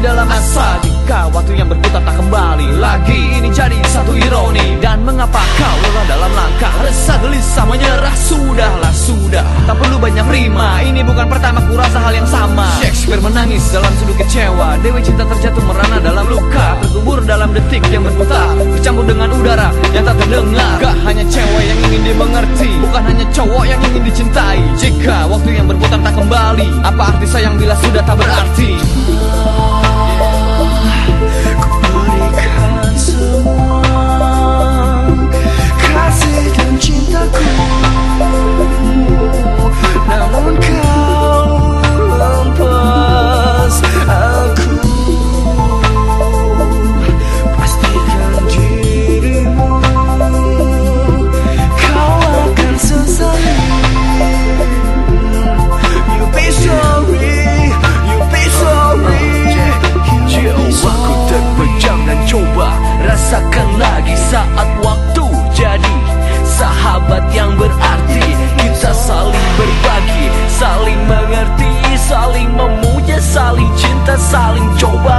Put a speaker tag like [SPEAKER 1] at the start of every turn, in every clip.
[SPEAKER 1] dalam masa Jika waktu yang berputar tak kembali lagi. Ini jadi satu ironi. Dan mengapa kau lelah dalam langkah? Resah gelisah menyerah. Sudahlah sudah. Tak perlu banyak rima. Ini bukan pertama ku rasa hal yang sama. Shakespeare menangis dalam sudut kecewa. Dewi cinta terjatuh merana dalam luka. Terkubur dalam detik yang berputar. Bercampur dengan udara yang tak terdengar. Gak hanya cewek yang ingin dimengerti. Bukan hanya cowok yang ingin dicintai. Jika waktu yang berputar tak kembali Apa arti sayang bila sudah tak berarti?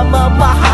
[SPEAKER 2] memahami